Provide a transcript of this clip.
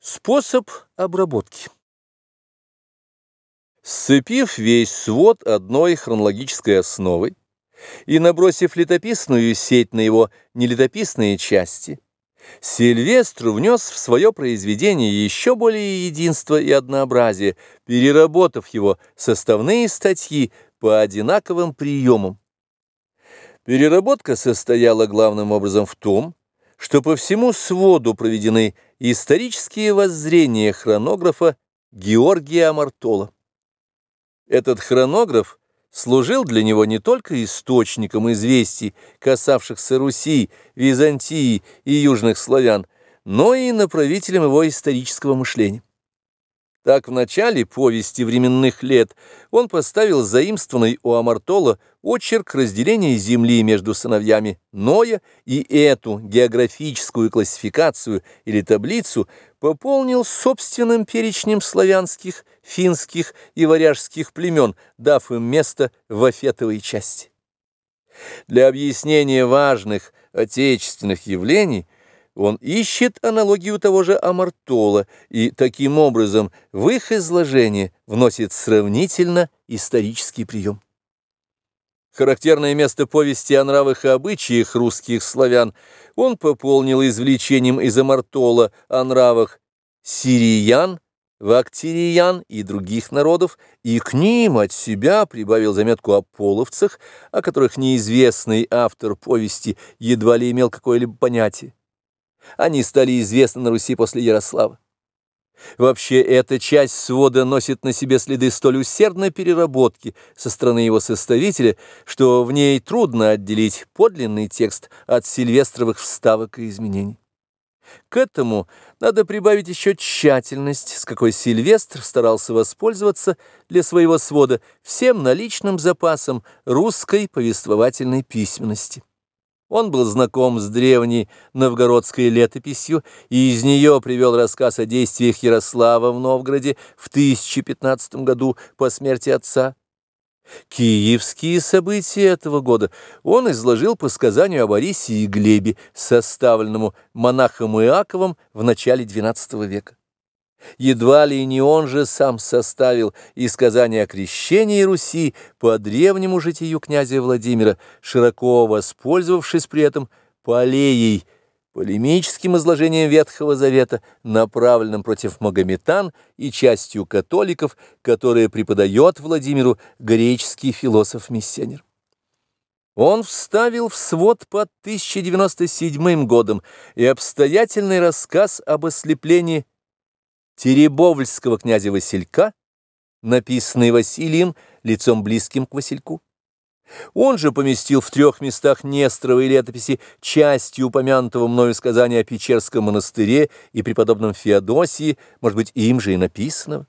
Способ обработки. Сцепив весь свод одной хронологической основой и набросив летописную сеть на его нелетописные части, Сильвестр внес в свое произведение еще более единство и однообразие, переработав его составные статьи по одинаковым приемам. Переработка состояла главным образом в том, что по всему своду проведены исторические воззрения хронографа Георгия Амартола. Этот хронограф служил для него не только источником известий, касавшихся Руси, Византии и южных славян, но и направителем его исторического мышления. Так в начале повести временных лет он поставил заимствованный у Амартола очерк разделения земли между сыновьями Ноя и эту географическую классификацию или таблицу пополнил собственным перечнем славянских, финских и варяжских племен, дав им место в афетовой части. Для объяснения важных отечественных явлений он ищет аналогию того же Амартола и таким образом в их изложение вносит сравнительно исторический прием. Характерное место повести о нравах и обычаях русских славян он пополнил извлечением из Амартола о нравах сириян, вактириян и других народов, и к ним от себя прибавил заметку о половцах, о которых неизвестный автор повести едва ли имел какое-либо понятие. Они стали известны на Руси после Ярослава. Вообще, эта часть свода носит на себе следы столь усердной переработки со стороны его составителя, что в ней трудно отделить подлинный текст от сильвестровых вставок и изменений. К этому надо прибавить еще тщательность, с какой Сильвестр старался воспользоваться для своего свода всем наличным запасом русской повествовательной письменности. Он был знаком с древней новгородской летописью и из нее привел рассказ о действиях Ярослава в Новгороде в 1015 году по смерти отца. Киевские события этого года он изложил по сказанию о Борисе и Глебе, составленному монахом Иаковом в начале XII века. Едва ли не он же сам составил и сказание о крещении Руси по древнему житию князя Владимира, широко воспользовавшись при этом полеей, полемическим изложением Ветхого Завета, направленным против магометан и частью католиков, которые преподает Владимиру греческий философ-миссионер. Он вставил в свод под 1097 годом и обстоятельный рассказ об ослеплении Теребовльского князя Василька, написанный Василием, лицом близким к Васильку. Он же поместил в трех местах Несторовой летописи части упомянутого мною сказания о Печерском монастыре и преподобном Феодосии, может быть, им же и написанного.